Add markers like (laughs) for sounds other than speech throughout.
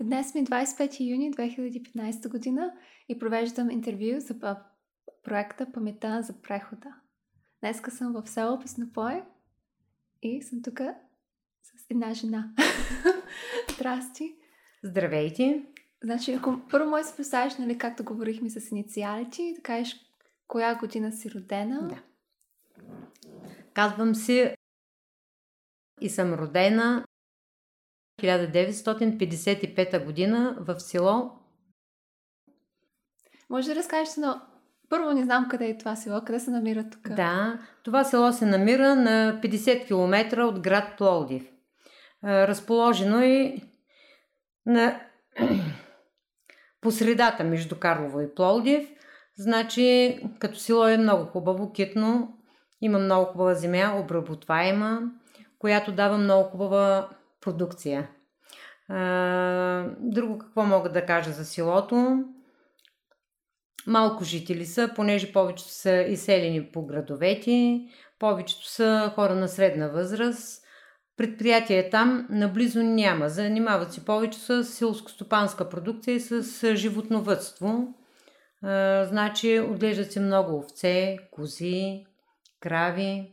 Днес ми 25 юни 2015 година и провеждам интервю за проекта Памета за прехода. Днеска съм в село Песнопой и съм тук с една жена. (laughs) Здрасти! Здравейте! Значи, ако първо може да се представиш, нали, както говорихме с инициалите, да кажеш коя година си родена. Да. Казвам си и съм родена 1955 година в село. Може да разкажеш, но първо не знам къде е това село, къде се намира тук. Да, това село се намира на 50 км от град Пловдив. Разположено е на (clears throat) по средата между Карлово и Пловдив. Значи, като село е много хубаво, китно, има много хубава земя, обработваема, която дава много хубава продукция. друго какво мога да кажа за селото? Малко жители са, понеже повечето са изселени по градовете, повечето са хора на средна възраст. Предприятие там наблизо няма. Занимават се повече с селско-стопанска продукция и с животновътство. значи отглеждат се много овце, кози, крави.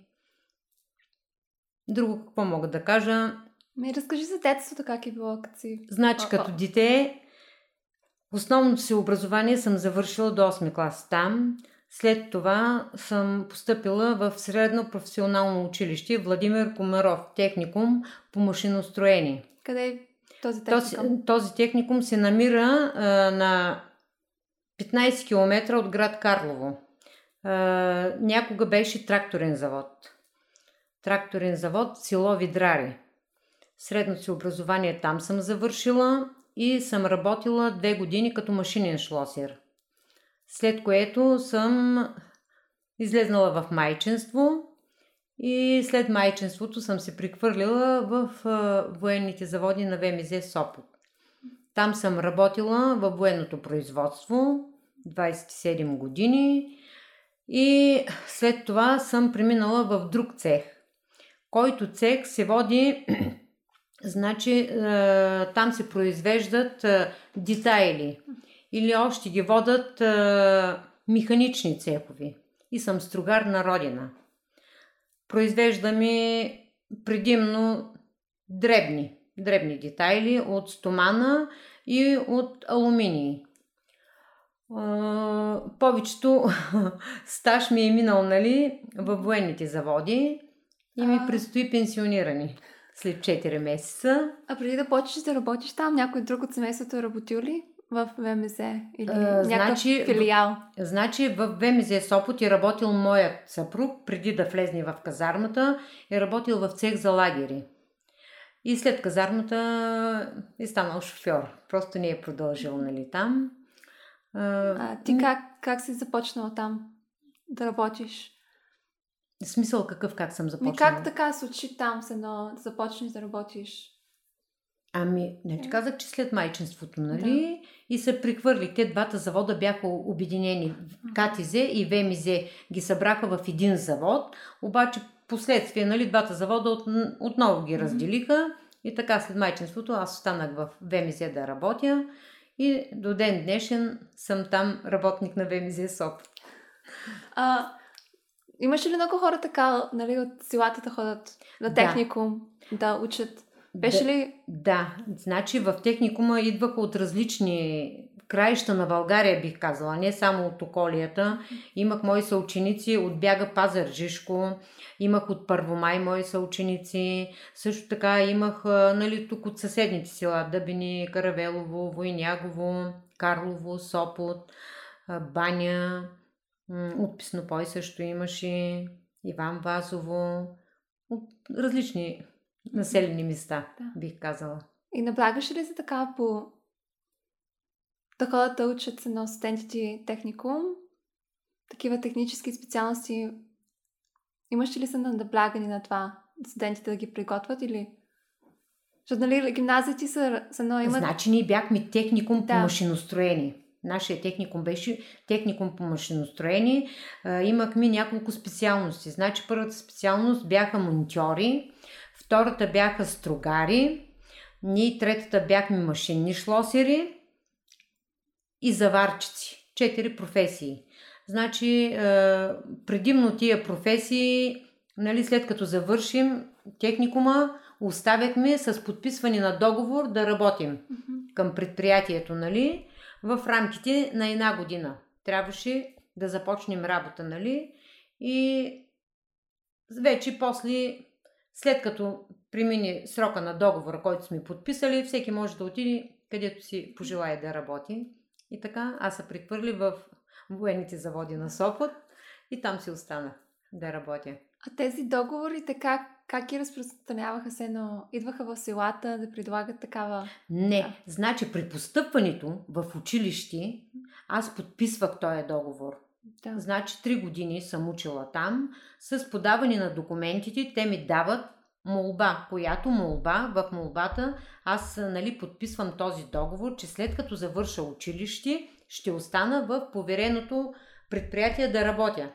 Друго какво мога да кажа? Ми разкажи за детството как е било, като си... Значи, като дете, основното си образование съм завършила до 8 клас там. След това съм поступила в средно професионално училище Владимир Комаров, техникум по машиностроение. Къде е този техникум? Този, този техникум се намира а, на 15 км от град Карлово. А, някога беше тракторен завод. Тракторен завод село Видрари. Средното си образование там съм завършила и съм работила две години като машинен шлосер. След което съм излезнала в майчинство и след майчинството съм се прихвърлила в военните заводи на ВМЗ Сопот. Там съм работила във военното производство 27 години и след това съм преминала в друг цех, който цех се води (clears throat) Значи там се произвеждат детайли или още ги водат механични цехови. И съм стругар на родина. Произвеждаме предимно дребни, дребни детайли от стомана и от алуминий. повечето (laughs) стаж ми е минал нали, във военните заводи и ми предстои пенсиониране след 4 месеца. А преди да почнеш да работиш там, някой друг от семейството е работил ли в ВМЗ или а, някакъв значи, филиал? Значи в ВМЗ Сопот е работил моят съпруг, преди да влезне в казармата, е работил в цех за лагери. И след казармата е станал шофьор. Просто не е продължил нали, там. А, а ти как, как си започнал там да работиш? В смисъл какъв, как съм започнала? Ми как така случи там се едно да започнеш да работиш? Ами, не ти казах, че след майчинството, нали? Да. И се прихвърли. Те двата завода бяха обединени. КТЗ и ВМЗ ги събраха в един завод. Обаче, последствие, нали, двата завода от, отново ги разделиха. И така, след майчинството, аз останах в ВМЗ да работя. И до ден днешен съм там работник на ВМЗ СОП. А, Имаше ли много хора така, нали, от силата да ходят на техникум, да, да учат? Беше да, ли? Да, значи в техникума идваха от различни краища на България, бих казала, не само от околията. Имах мои съученици от бяга Пазар Жишко, имах от Първомай мои съученици, също така имах нали, тук от съседните села, Дъбини, Каравелово, Войнягово, Карлово, Сопот, Баня, от Писнопой също имаше, Иван Вазово, от различни населени места, да. бих казала. И наблагаше ли се така по да ходят да учат се на студентите техникум, такива технически специалности, имаш ли се на наблягани на това студентите да ги приготвят или защото, нали, гимназията са, са но имат... Значи ние бяхме техникум да. по машиностроение. Нашия техникум беше техникум по машиностроение. Имахме няколко специалности. Значи първата специалност бяха монтьори, втората бяха строгари, Ние третата бяхме машинни шлосери и заварчици. Четири професии. Значи, предимно тия професии, нали, след като завършим техникума, оставяхме с подписване на договор да работим mm-hmm. към предприятието, нали, в рамките на една година. Трябваше да започнем работа, нали, и вече после, след като премине срока на договора, който сме подписали, всеки може да отиде където си пожелая да работи. И така, аз се прехвърли в военните заводи на Сопот и там си останах да работя. А тези договори така как ги разпространяваха се, но идваха в селата да предлагат такава... Не, значи при постъпването в училище аз подписвах този договор. Да. Значи три години съм учила там. С подаване на документите те ми дават молба, която молба, в молбата аз нали, подписвам този договор, че след като завърша училище, ще остана в повереното предприятие да работя.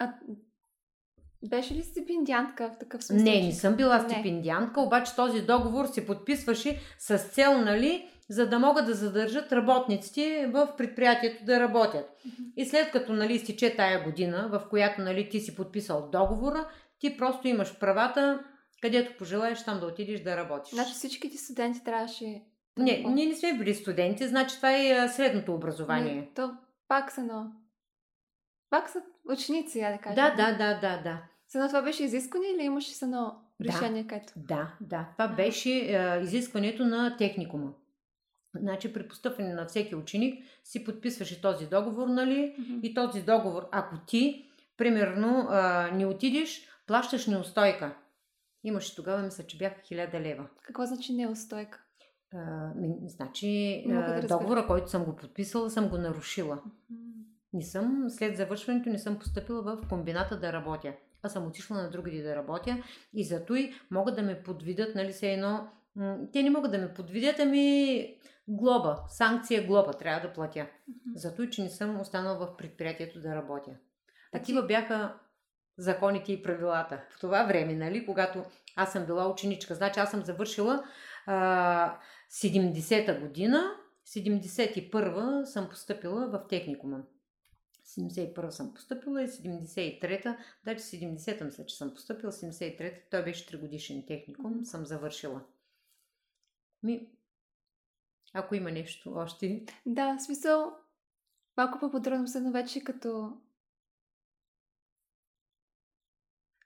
А беше ли стипендиантка в такъв смисъл? Не, не съм била стипендиантка, обаче този договор се подписваше с цел, нали, за да могат да задържат работниците в предприятието да работят. Mm-hmm. И след като нали, стиче тая година, в която нали, ти си подписал договора, ти просто имаш правата, където пожелаеш там да отидеш да работиш. Значи всички ти студенти трябваше... Не, ние не сме били студенти, значи това е средното образование. Не, то пак са, но... Пак са ученици, я да кажа. Да, да, да, да, да. Сега това беше изискване или имаше едно решение, да, където? Да, да. Това а. беше е, изискването на техникума. Значи при постъпване на всеки ученик си подписваше този договор, нали? Mm-hmm. И този договор, ако ти, примерно, а, не отидеш, плащаш неустойка. Имаше тогава, мисля, че бяха 1000 лева. Какво значи неустойка? А, значи, да договора, който съм го подписала, съм го нарушила. Mm-hmm. Не съм, след завършването не съм поступила в комбината да работя аз съм отишла на другади да работя и зато и могат да ме подвидят, нали се едно... Те не могат да ме подвидят, ами глоба, санкция глоба трябва да платя. Mm-hmm. Зато и, че не съм останала в предприятието да работя. Такива бяха законите и правилата. В това време, нали, когато аз съм била ученичка. Значи аз съм завършила а, 70-та година, 71-та съм поступила в техникума. 71 съм поступила и 73-та, даже 70-та мисля, че съм поступила, 73-та, той беше 3 годишен техникум, съм завършила. Ми, ако има нещо още. Да, в смисъл, малко по-подробно се, но вече като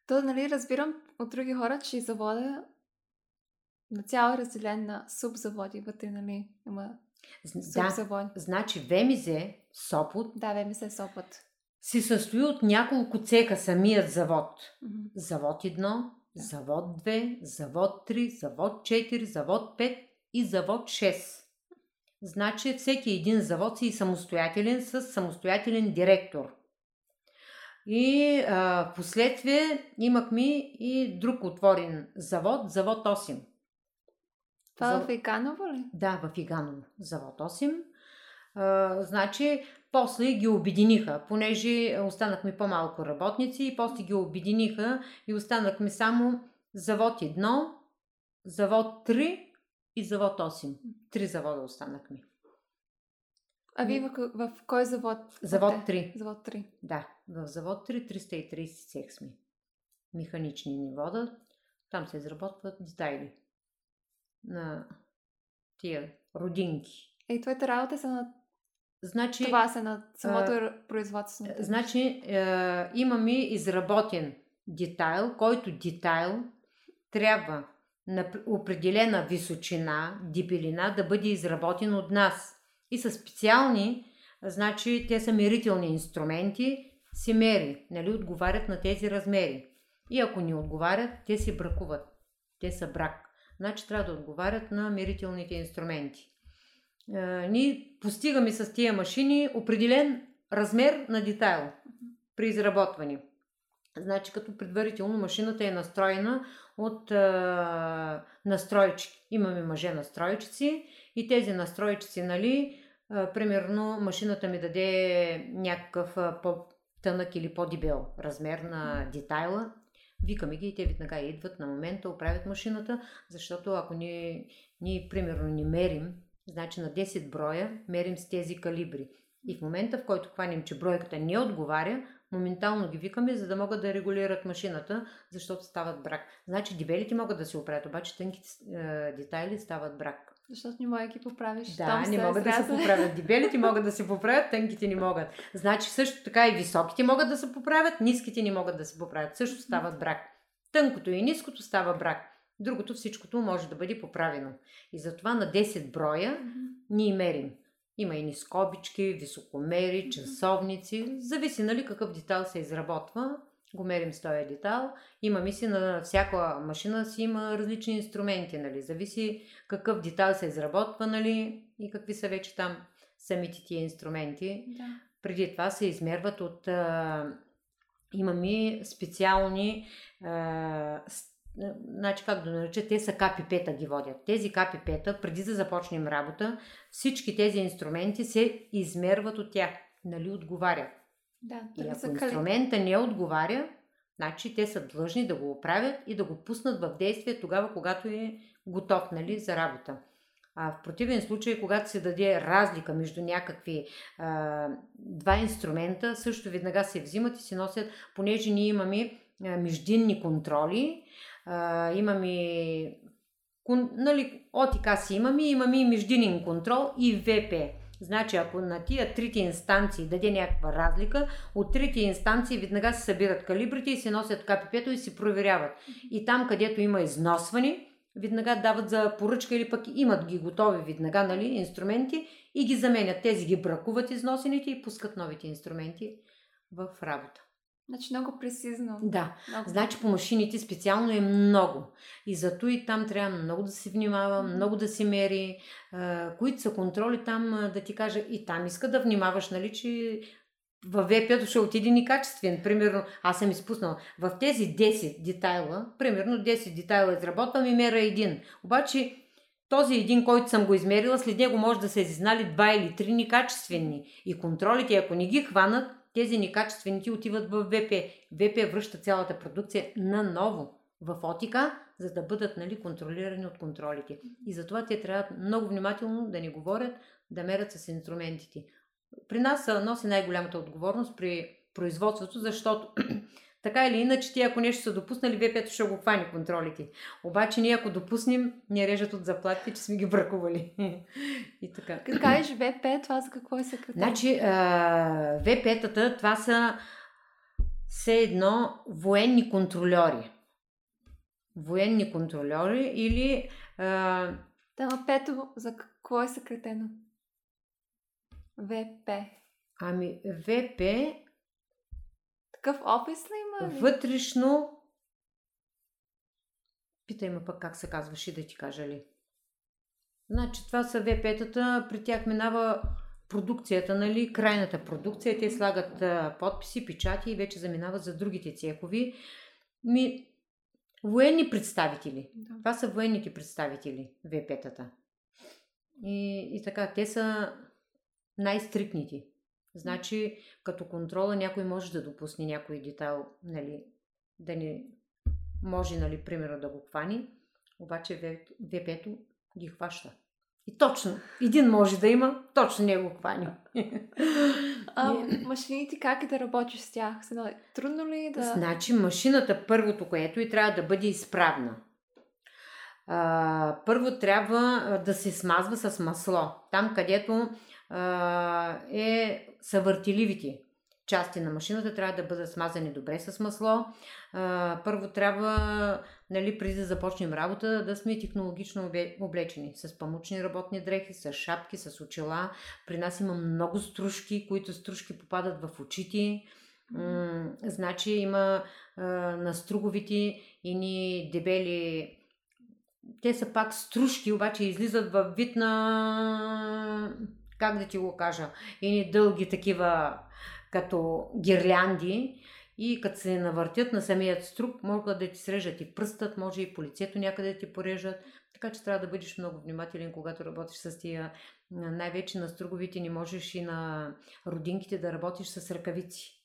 То, нали, разбирам от други хора, че завода на цяло е разделен на субзаводи. Вътре, нали, има да, значи ВМЗ Сопот. Да, ВМЗ Сопот. Се състои от няколко цеха самият завод. Mm-hmm. Завод 1, да. завод 2, завод 3, завод 4, завод 5 и завод 6. Значи всеки един завод си е самостоятелен с самостоятелен директор. И а, в последствие имахме и друг отворен завод, завод 8. Това за... в Иганово ли? Да, в Иганово. Завод 8. А, значи, после ги обединиха, понеже останахме по-малко работници и после ги обединиха и останахме само завод 1, завод 3 и завод 8. Три завода останахме. А вие в, в, кой завод? Завод 3. Завод 3. Да, в завод 3 330 цех сме. Механични ни водят. Там се изработват детайли на тия родинки. Е, твоята работа са на Значи, Това са на самото а, производство. Значи, е, имаме изработен детайл, който детайл трябва на определена височина, дебелина да бъде изработен от нас. И са специални, значи те са мерителни инструменти, се мери, нали, отговарят на тези размери. И ако не отговарят, те се бракуват. Те са брак значи трябва да отговарят на мерителните инструменти. Е, ние постигаме с тия машини определен размер на детайл при изработване. Значи като предварително машината е настроена от е, настройчики. Имаме мъже настройчици и тези настройчици, нали, е, примерно машината ми даде някакъв е, по-тънък или по-дебел размер на детайла. Викаме ги и те веднага идват на момента, оправят машината, защото ако ние, ние примерно ни мерим, значи на 10 броя мерим с тези калибри. И в момента, в който хванем, че бройката не отговаря, моментално ги викаме, за да могат да регулират машината, защото стават брак. Значи дебелите могат да се оправят, обаче тънките е, детайли стават брак. Защото не можеш да ги поправиш. Да, не могат да се поправят. (laughs) Дебелите могат да се поправят, тънките не могат. Значи също така и високите могат да се поправят, ниските не могат да се поправят. Също стават брак. Тънкото и ниското става брак. Другото всичкото може да бъде поправено. И затова на 10 броя ние мерим. Има и скобички, високомери, часовници. Зависи нали какъв детал се изработва. Го мерим с този детал. Има мисли на всяка машина си има различни инструменти. Нали. Зависи какъв детал се изработва нали, и какви са вече там самите тия инструменти. Да. Преди това се измерват от... А, имаме специални а, значи как да нареча, те са КПП-та ги водят. Тези КПП-та, преди да започнем работа, всички тези инструменти се измерват от тях. Нали отговарят. Да, и ако инструмента не отговаря, значи те са длъжни да го оправят и да го пуснат в действие тогава, когато е готов нали, за работа. А в противен случай, когато се даде разлика между някакви а, два инструмента, също веднага се взимат и се носят, понеже ние имаме а, междинни контроли, а, имаме кон, нали, ОТК си имаме, имаме и междинен контрол и ВП. Значи, ако на тия трите инстанции даде някаква разлика, от трите инстанции веднага се събират калибрите и се носят КПП-то и се проверяват. И там, където има износване, веднага дават за поръчка или пък имат ги готови веднага, нали, инструменти и ги заменят. Тези ги бракуват износените и пускат новите инструменти в работа. Значи много прецизно. Да. Много. Значи по машините специално е много. И зато и там трябва много да се внимава, Мгм. много да се мери. А, които са контроли там, да ти кажа, и там иска да внимаваш, нали, че във ВП ще отиде некачествен. Примерно, аз съм изпуснала. В тези 10 детайла, примерно 10 детайла изработвам и мера един. Обаче този един, който съм го измерила, след него може да се иззнали два или три некачествени. И контролите, ако не ги хванат, тези некачествените отиват в ВП. ВП връща цялата продукция наново в ОТИКА, за да бъдат нали, контролирани от контролите. И затова те трябва много внимателно да ни говорят, да мерят с инструментите. При нас носи най-голямата отговорност при производството, защото така или иначе, те ако нещо са допуснали, ВП-то ще го хвани контролите. Обаче ние ако допуснем, ни режат от заплатите, че сме ги бракували. (laughs) и така. Като кажеш ВП, това за какво е съкратено? Значи, ВП-тата, това са все едно военни контролери. Военни контролери или а, Да, пето, за какво е съкратено? ВП. ами ВП Такъв опис ли има? вътрешно Питай ме пък как се казваше да ти кажа ли. Значи това са ВП-тата, при тях минава продукцията, нали, крайната продукция, те слагат а, подписи, печати и вече заминават за другите цехови. Ми, военни представители. Да. Това са военните представители, ВП-тата. И, и така, те са най-стрикните. Значи, като контрола някой може да допусне някой детайл, нали, да не може, нали, примерно да го хвани, обаче ВП-то ги хваща. И точно, един може да има, точно не го хвани. А, машините как е да работиш с тях? Трудно ли е да... Значи машината първото, което и трябва да бъде изправна. А, първо трябва да се смазва с масло. Там, където е, са въртеливите части на машината, трябва да бъдат смазани добре с масло. Първо трябва, нали, преди да започнем работа, да сме технологично облечени. С памучни работни дрехи, с шапки, с очила. При нас има много стружки, които стружки попадат в очите. Значи има а, на струговите и ни дебели те са пак стружки, обаче излизат в вид на как да ти го кажа, и дълги такива като гирлянди и като се навъртят на самият струк, могат да ти срежат и пръстът, може и по лицето някъде да ти порежат. Така че трябва да бъдеш много внимателен, когато работиш с тия. Най-вече на струговите не можеш и на родинките да работиш с ръкавици.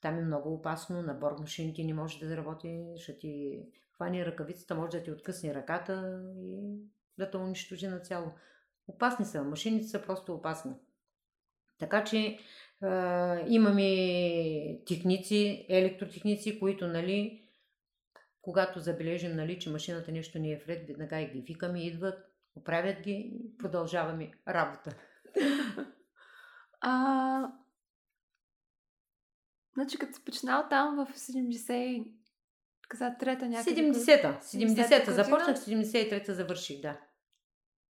Там е много опасно, на борт машините не може да работи, ще ти хвани ръкавицата, може да ти откъсне ръката и да те унищожи на цяло. Опасни са, машините са просто опасни. Така че е, имаме техници, електротехници, които, нали, когато забележим, нали, че машината нещо не е вред, веднага и ги викаме, идват, оправят ги и продължаваме работа. (laughs) А, значи, като си починал там в 70 каза трета някъде. 70-та. 70-та започнах, 73-та завърших, да.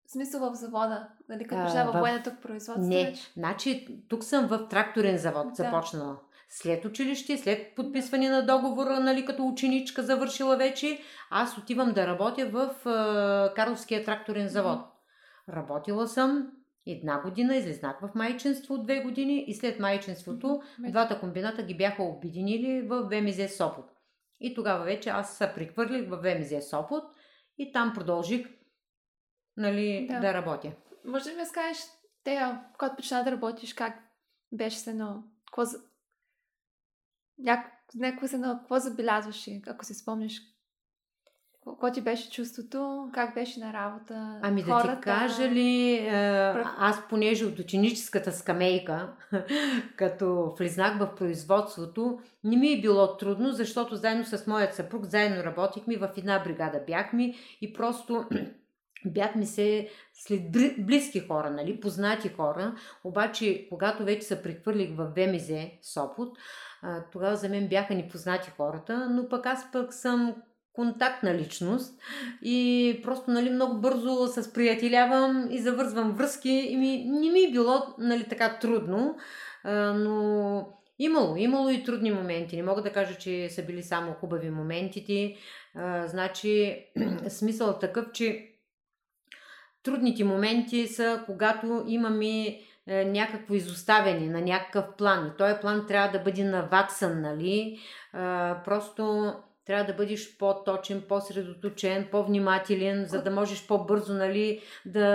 В смисъл в завода, нали, като починава в военното производство? Не, вече? значи тук съм в тракторен завод да. започнала. След училище, след подписване на договора, нали, като ученичка завършила вече, аз отивам да работя в uh, Карловския тракторен завод. Mm-hmm. Работила съм една година, излезнах в майчинство две години и след майчинството mm-hmm. двата комбината ги бяха обединили в ВМЗ Сопот. И тогава вече аз се прехвърлих в ВМЗ Сопот и там продължих нали, да. да работя. Може ли ми скажеш, те, когато почна да работиш, как беше се едно? Какво за... Няко... Някакво се едно, какво забелязваше, ако се спомняш? Какво ти беше чувството? Как беше на работа? Ами хората... да ти кажа ли, е, аз понеже от ученическата скамейка, (laughs) като влизнах в производството, не ми е било трудно, защото заедно с моят съпруг, заедно работихме, в една бригада бяхме и просто (clears throat) бяхме се след близки хора, нали, познати хора, обаче когато вече се прехвърлих в ВМЗ Сопот, тогава за мен бяха непознати хората, но пък аз пък съм контактна личност и просто нали, много бързо се сприятелявам и завързвам връзки и ми, не ми е било нали, така трудно, но имало, имало и трудни моменти. Не мога да кажа, че са били само хубави моментите. значи, (clears throat) смисъл такъв, че трудните моменти са когато имаме е, някакво изоставяне на някакъв план. И този план трябва да бъде наваксан, нали? Е, просто трябва да бъдеш по-точен, по-средоточен, по-внимателен, за да можеш по-бързо нали, да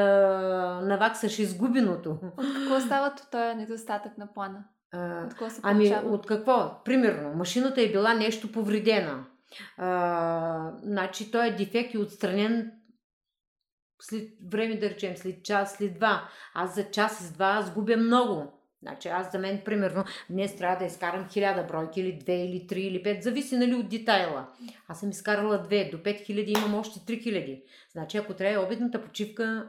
наваксаш изгубеното. От какво става този недостатък на плана? От какво се ами, от какво? Примерно, машината е била нещо повредена. А, значи, той е дефект и отстранен след време, да речем, след час, след два. Аз за час с два аз губя много. Значи аз за мен, примерно, днес трябва да изкарам хиляда бройки или две, или три, или пет. Зависи, нали, от детайла. Аз съм изкарала две, до пет хиляди имам още три хиляди. Значи, ако трябва обедната почивка,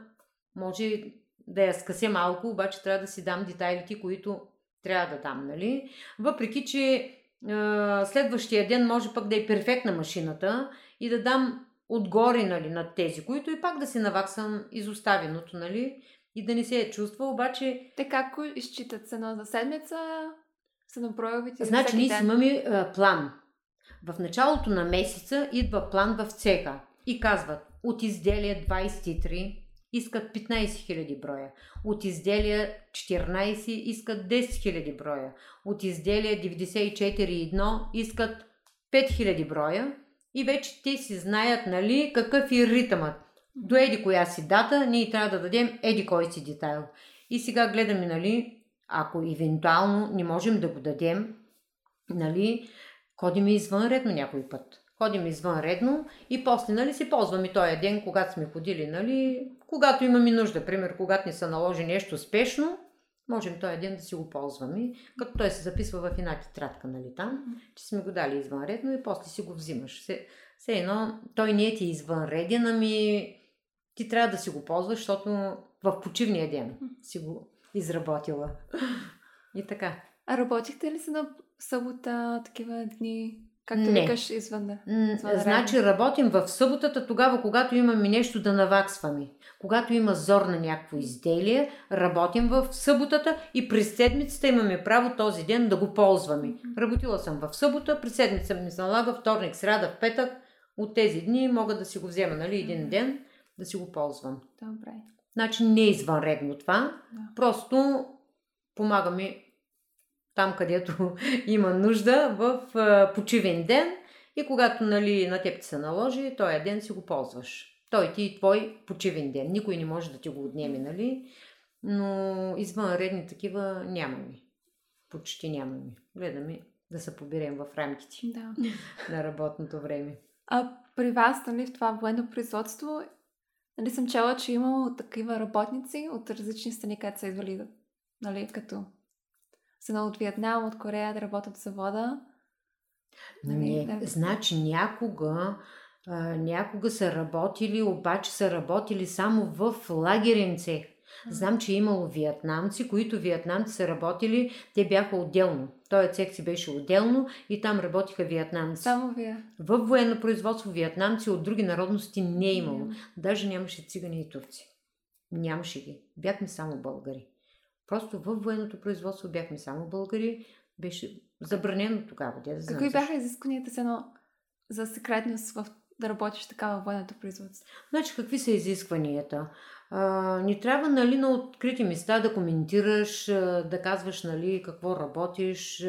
може да я скъся малко, обаче трябва да си дам детайлите, които трябва да дам, нали? Въпреки, че е, следващия ден може пък да е перфектна машината и да дам отгоре, нали, над тези, които и пак да си наваксам изоставеното, нали, и да не се е чувства, обаче... Те как изчитат се за седмица, са направите Значи ние си имаме а, план. В началото на месеца идва план в цеха и казват от изделия 23 искат 15 000 броя. От изделия 14 искат 10 000 броя. От изделия 94,1 искат 5000 броя и вече те си знаят, нали, какъв е ритъмът. До еди коя си дата, ние трябва да дадем еди кой си детайл. И сега гледаме, нали, ако евентуално не можем да го дадем, нали, ходим извънредно някой път. Ходим извънредно и после, нали, си ползваме този ден, когато сме ходили, нали, когато имаме нужда. Пример, когато ни се наложи нещо спешно, можем този ден да си го ползваме, като той се записва в една тетрадка, нали там, че сме го дали извънредно и после си го взимаш. Все, все едно, той не е ти извънреден, ами ти трябва да си го ползваш, защото в почивния ден си го изработила. И така. А работихте ли се на събота, такива дни, както не. викаш, извън да? Значи работим в съботата, тогава, когато имаме нещо да наваксваме. Когато има зор на някакво изделие, работим в съботата и през седмицата имаме право този ден да го ползваме. Работила съм в събота, през седмица ми се налага вторник, сряда, в петък. От тези дни мога да си го взема, нали, един ден да си го ползвам. Добре. Значи не е извънредно това, да. просто помагаме там, където (laughs) има нужда в а, почивен ден и когато нали, на теб ти се наложи, този ден си го ползваш. Той ти е твой почивен ден. Никой не може да ти го отнеме, нали? Но извънредни такива нямаме. Почти нямаме. Гледаме да се поберем в рамките Да. на работното време. А при вас, нали, в това военно производство, нали, съм чела, че е имало такива работници от различни страни, където са идвали, нали, като са от Виетнам, от Корея да работят в завода. Не, да. значи някога, а, някога са работили, обаче са работили само в лагерен цех. Знам, че е имало виетнамци, които виетнамци са работили, те бяха отделно. Той цех си беше отделно и там работиха виетнамци. Само вие. В военно производство виетнамци от други народности не е имало. Даже нямаше цигани и турци. Нямаше ги. Бяхме само българи. Просто във военното производство бяхме само българи. Беше забранено тогава. Де да знам Какви бяха изискванията с едно за секретност в да работиш така във военното производство? Значи, какви са изискванията? А, ни трябва, нали, на открити места да коментираш, да казваш, нали, какво работиш,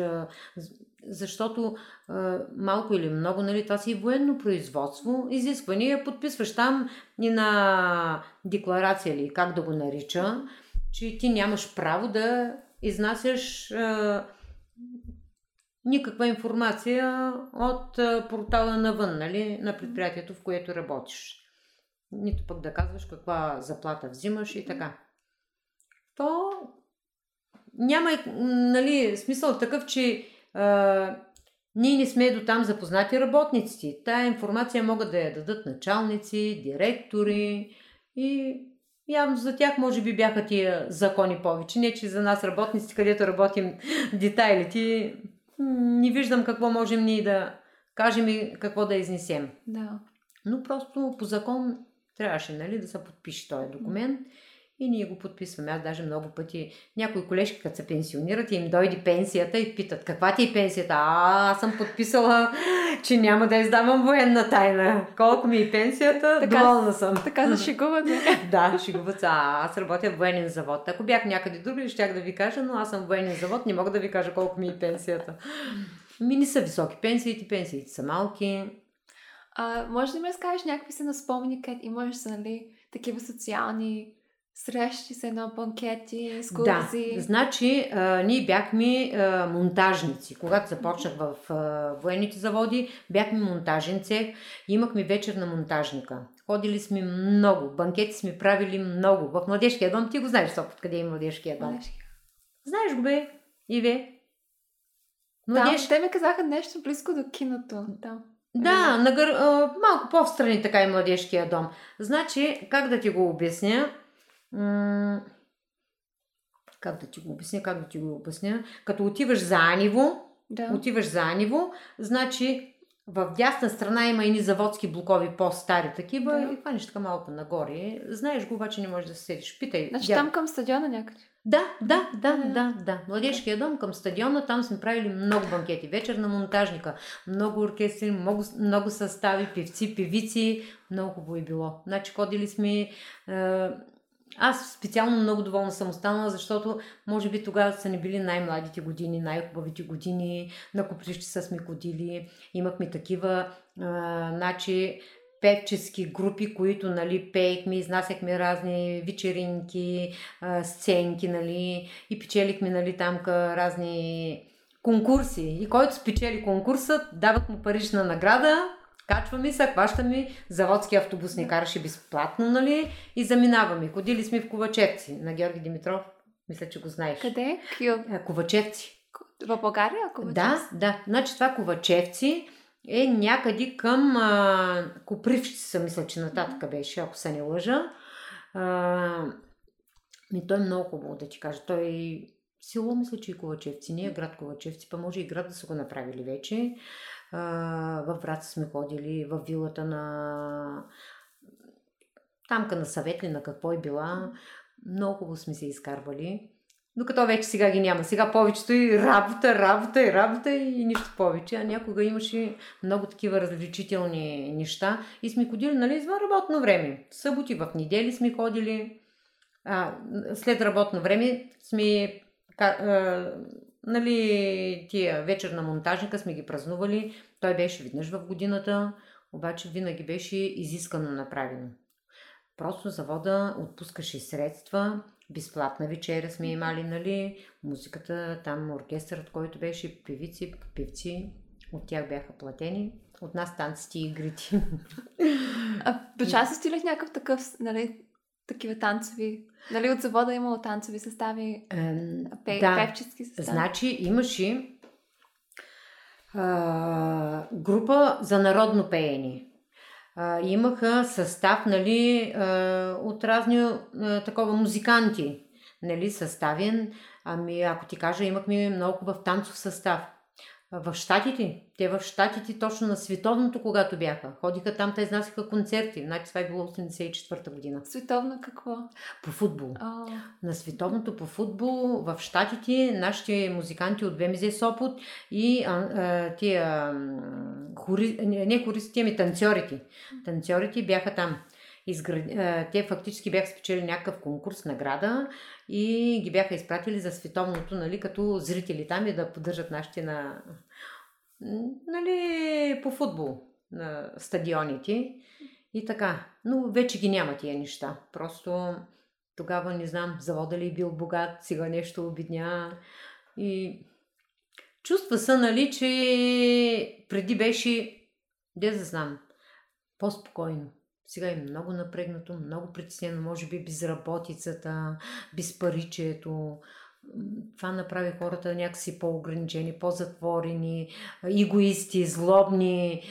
защото а, малко или много, нали, това си и военно производство. Изисквания подписваш там и на декларация или как да го нарича, че ти нямаш право да изнасяш а, никаква информация от а, портала навън, нали, на предприятието, в което работиш. Нито пък да казваш каква заплата взимаш и така. То няма нали, смисъл такъв, че а, ние не сме до там запознати работниците. Тая информация могат да я дадат началници, директори и явно за тях може би бяха тия закони повече. Не, че за нас работниците, където работим (laughs) детайлите, не виждам какво можем ние да кажем и какво да изнесем. Да. Но просто по закон трябваше нали, да се подпише този документ и ние го подписваме. Аз даже много пъти някои колежки, като се пенсионират, им дойде пенсията и питат каква ти е пенсията? А, аз съм подписала, че няма да издавам военна тайна. Колко ми е пенсията, Така- доволна съм. Така зашегуване. (laughs) Да, шегуват се. А, аз работя в военен завод. Ако бях някъде другаде, щях да ви кажа, но аз съм военен завод, не мога да ви кажа колко ми е пенсията. Ми не са високи пенсиите, пенсиите са малки. А, може да ми разкажеш някакви са на спомени, където имаш нали, такива социални срещи с едно банкети, с Да, значи а, ние бяхме а, монтажници. Когато започнах в а, военните заводи, бяхме монтажен цех. Имахме вечер на монтажника. Ходили сме много, банкети сме правили много. В младежкия дом, ти го знаеш, Сопот, къде е младежкия дом. Младежки. Знаеш го бе, и ве. Там, Младеж... те ми казаха нещо близко до киното. Там. Да, на гър... малко по-встрани така и младежкия дом. Значи, как да ти го обясня? Как да ти го обясня? Как да ти го обясня? Като отиваш за Аниво, Да. отиваш за Аниво, значи в дясна страна има едни заводски блокови по-стари такива Да. и хванеш така малко нагоре. Знаеш го, обаче не можеш да се седиш. Питай. Значи дядо. там към стадиона някъде. Да, да, да, Да. да, да. Младежкия дом към стадиона, там сме правили много банкети. Вечер на монтажника, много оркестри, много, много състави, певци, певици. Много хубаво е било. Значи ходили сме... Е, аз специално много доволна съм останала, защото може би тогава са не били най-младите години, най-хубавите години. На куприщи са сме ходили. Имахме такива, е, значи, певчески групи, които нали, пеехме, изнасяхме разни вечеринки, а, сценки, нали, и печелихме нали, там разни конкурси. И който спечели конкурсът, дават му парична награда, качваме се, хващаме, заводски автобус ни караше безплатно, нали, и заминаваме. Ходили сме в Ковачевци на Георги Димитров. Мисля, че го знаеш. Къде? Е, Ковачевци. В България? Ако Да, да. Значи това Ковачевци е някъде към а, Копривщи, са мисля, че нататък беше, ако се не лъжа. А, ми той е много хубаво да ти кажа. Той село, мисля, че и Ковачевци. Не е град Ковачевци, па може и град да са го направили вече. Във Враца сме ходили, в вилата на тамка на съветли, на какво е била. Много хубаво сме се изкарвали. Докато вече сега ги няма. Сега повечето и работа, работа и работа и нищо повече. А някога имаше много такива развлечителни неща и сме ходили, нали, извън работно време. В съботи, в недели сме ходили. А, след работно време сме нали, тия вечер на монтажника сме ги празнували. Той беше веднъж в годината, обаче винаги беше изискано направено. Просто завода отпускаше средства, Безплатна вечеря сме имали, нали? Музиката, там оркестърът, който беше, певици, певци, от тях бяха платени. От нас танците и игрите. (laughs) А участваш ли в някакъв такъв, нали, такива танцови? Нали от завода е имало танцови състави, Ем, пе, да. певчески състави? Значи имаше а, група за народно пеене. А, имаха състав нали, а, от разни а, такова музиканти. Нали, съставен. Ами, ако ти кажа, имахме много хубав танцов състав. В Штатите, те в Штатите точно на световното, когато бяха, ходиха там, те изнасяха концерти. Значи това е било 84-та година. Световно какво? По футбол. О, на световното по футбол в Штатите, нашите музиканти от ВМЗ Сопот и а, а, тия хори, не, не хористите, ами танцорите. Танцорите бяха там. Изград... Те фактически бяха спечели някакъв конкурс, награда и ги бяха изпратили за световното, нали, като зрители там и да поддържат нашите на, нали, по футбол на стадионите и така. Но вече ги няма тия неща. Просто тогава не знам, завода ли е бил богат, сега нещо обидня. И чувства са, нали, че преди беше, де да знам, по-спокойно. Сега е много напрегнато, много притеснено, може би безработицата, безпаричието. Това направи хората някакси по-ограничени, по-затворени, егоисти, злобни.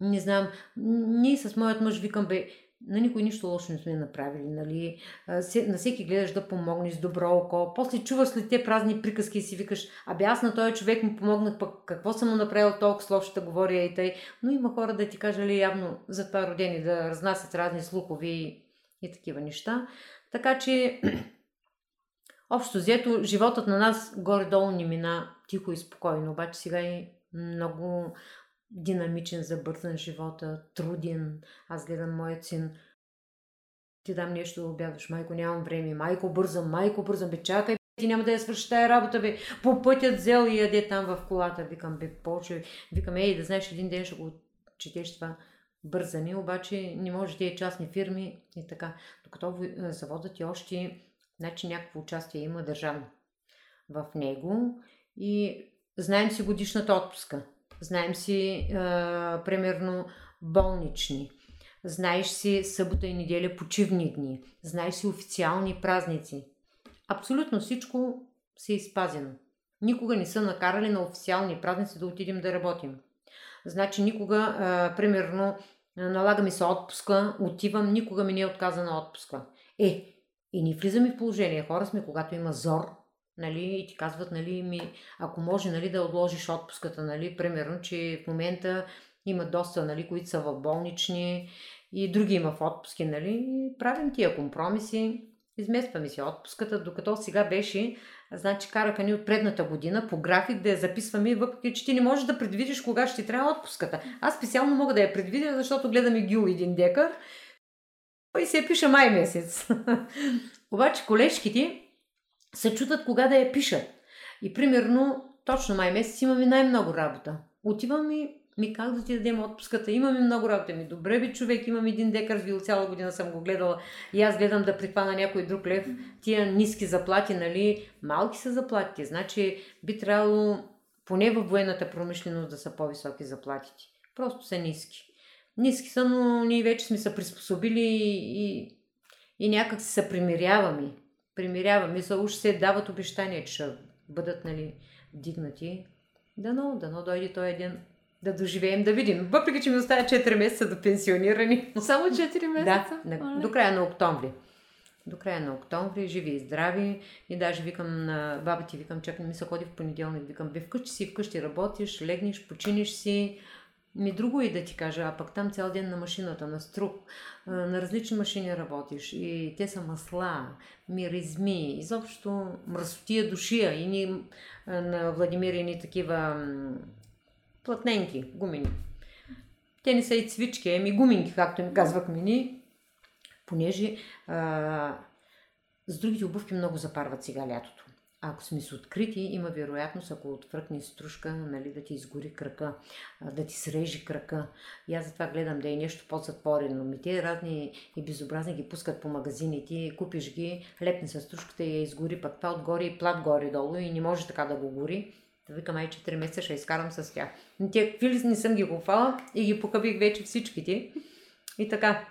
Не знам, ние с моят мъж викам, бе, на никой нищо лошо не сме направили, нали? На всеки гледаш да помогнеш с добро око. После чуваш след те празни приказки и си викаш, абе аз на този човек му помогнах, пък какво съм му направил толкова слов, ще говоря и тъй. Но има хора да ти кажа ли явно за това родени да разнасят разни слухови и, и такива неща. Така че, (clears throat) общо взето, животът на нас горе-долу ни мина тихо и спокойно. Обаче сега е много динамичен, забързан живота, труден. Аз гледам моят син. Ти дам нещо да обядваш. Майко, нямам време. Майко, бързам. Майко, бързам. Бе, чакай, ти няма да я свърши тая работа, бе. По пътят взел и яде там в колата. Викам, бе, поче. Викам, ей, да знаеш, един ден ще го четеш това бързане, обаче не може тия частни фирми и така. Докато в- заводът е още, значи някакво участие има държавно в него и знаем си годишната отпуска. Знаем си, а, примерно, болнични. Знаеш си събота и неделя почивни дни. Знаеш си официални празници. Абсолютно всичко се е изпазено. Никога не са накарали на официални празници да отидем да работим. Значи никога, а, примерно, налага ми се отпуска, отивам, никога ми не е отказана отпуска. Е, и ни влизаме в положение. Хора сме, когато има зор, нали, и ти казват, нали, ми, ако може, нали, да отложиш отпуската, нали, примерно, че в момента има доста, нали, които са в болнични и други има в отпуски, нали, правим тия компромиси, изместваме си отпуската, докато сега беше, значи караха ни от предната година по график да я записваме, въпреки че ти не можеш да предвидиш кога ще ти трябва отпуската. Аз специално мога да я предвидя, защото гледаме Гюл един декар и се пише май месец. (laughs) Обаче колежките се чутат кога да я пишат. И примерно, точно май месец имаме най-много работа. Отивам и ми как да ти дадем отпуската? Имаме много работа. Ми добре би човек, имам един декар вил, цяла година съм го гледала и аз гледам да прихвана някой друг лев. Тия ниски заплати, нали, малки са заплатите. Значи би трябвало поне във военната промишленост да са по-високи заплатите. Просто са ниски. Ниски са, но ние вече сме се приспособили и, и някак се примиряваме. Примиряваме се, уж се дават обещания, че ще бъдат нали, вдигнати. Дано, дано дойде той един да доживеем, да видим. Въпреки, че ми оставя 4 месеца до пенсиониране. Само 4 месеца? Да, на, до края на октомври. До края на октомври, живи и здрави. И даже викам на баба ти, викам, чак не ми се ходи в понеделник. Викам, бе вкъщи си, вкъщи работиш, легнеш, починиш си. Ми друго и да ти кажа, а пък там цял ден на машината, на струк, на различни машини работиш. И те са масла, миризми, изобщо мръсотия душия. И ни на Владимир и ни такива платненки, гумени. Те не са и цвички, ами гуминки, както им казвахме ни, понеже а, с другите обувки много запарват сега лятото. Ако сме с открити, има вероятност, ако отвръкне стружка, нали, да ти изгори кръка, да ти срежи кръка. И аз затова гледам да е нещо по-затворено. Ми те разни и безобразни ги пускат по магазините, купиш ги, лепни с стружката и я изгори, пък това отгоре и плат горе-долу и не може така да го гори. Да викам, ай 4 месеца ще изкарам с тях. Но тия какви не съм ги купала и ги покабих вече всичките. И така.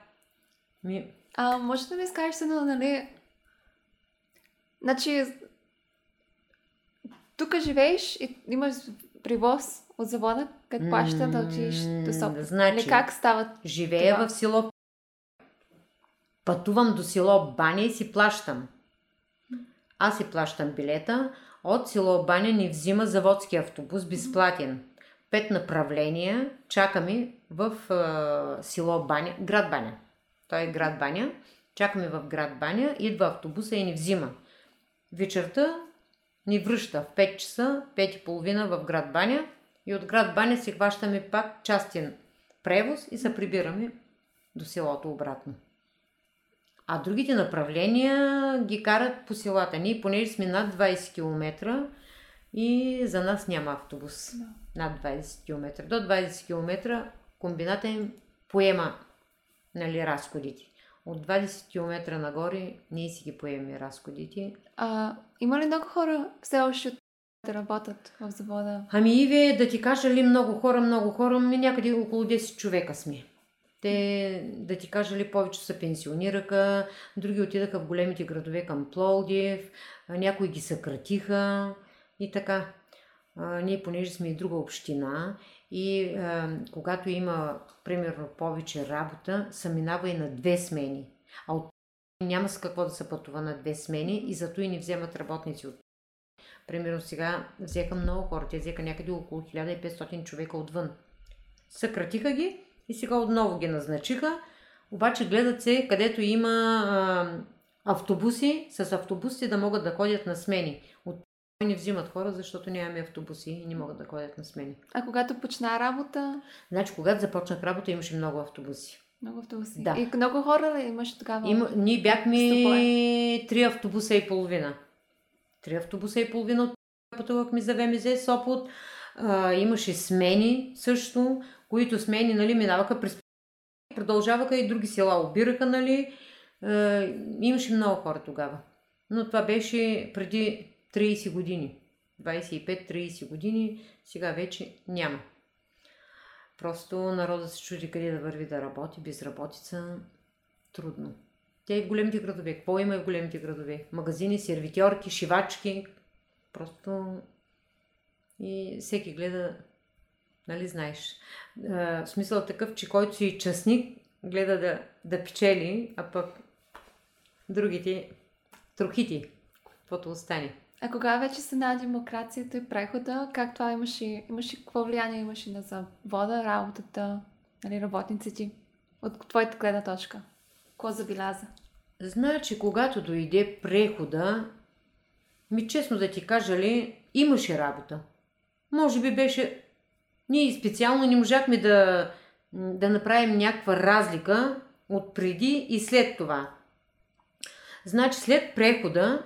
Ми... А може да ми скажеш се, нали, Значи, тук живееш и имаш привоз от завода, като плаща да отидеш до Сопот. Значи, Или как става Живея това? в село. Пътувам до село Баня и си плащам. Аз си плащам билета. От село Баня ни взима заводски автобус, безплатен. Пет направления. Чакаме в е, село Баня, град Баня. Той е град Баня. Чакаме в град Баня, идва автобуса и ни взима. Вечерта ни връща в 5 часа, 5 и половина в град Баня и от град Баня си хващаме пак частен превоз и се прибираме до селото обратно. А другите направления ги карат по селата. Ние, понеже сме над 20 км и за нас няма автобус. Да. Над 20 км. До 20 км комбината им поема нали, разходите. От 20 км нагоре ние си ги поемаме разходите. А, има ли много хора все още да работят в завода? Ами Иве, да ти кажа ли много хора, много хора, ми някъде около 10 човека сме. Те, да ти кажа ли, повече се пенсионираха, други отидаха в големите градове към Пловдив, някои ги съкратиха и така. А, ние, понеже сме и друга община и а, когато има, примерно, повече работа, се минава и на две смени. А от няма с какво да се пътува на две смени и зато и не вземат работници от Примерно сега взеха много хора. Те взеха някъде около 1500 човека отвън. Съкратиха ги и сега отново ги назначиха. Обаче гледат се, където има а, автобуси, с автобуси да могат да ходят на смени. От не взимат хора, защото нямаме автобуси и не могат да ходят на смени. А когато почна работа, Значи, когато започнах работа, имаше много автобуси. много автобуси. Да. И много хора ли имаш тогава? Има, ние бяхме три автобуса и половина. Три автобуса и половина от пътувахме за ВМЗ Сопот. А, имаше смени също, които смени нали, минаваха през продължаваха и други села обираха, нали. А, имаше много хора тогава. Но това беше преди 30 години. 25-30 години. Сега вече няма. Просто народа се чуди къде да върви да работи, безработица. Трудно. Те и в големите градове. Какво има в големите градове? Магазини, сервитьорки, шивачки. Просто и всеки гледа, нали знаеш. А, смисъл е такъв, че който си частник, гледа да, да печели, а пък другите трохити, каквото остане. А кога вече се на демокрацията и прехода, как това имаше, имаше какво влияние имаше на завода, работата, нали, работниците, от твоята гледна точка? Какво забеляза? Значи, когато дойде прехода, ми честно да ти кажа ли, имаше работа. Може би беше... Ние специално не можахме да, да направим някаква разлика от преди и след това. Значи, след прехода,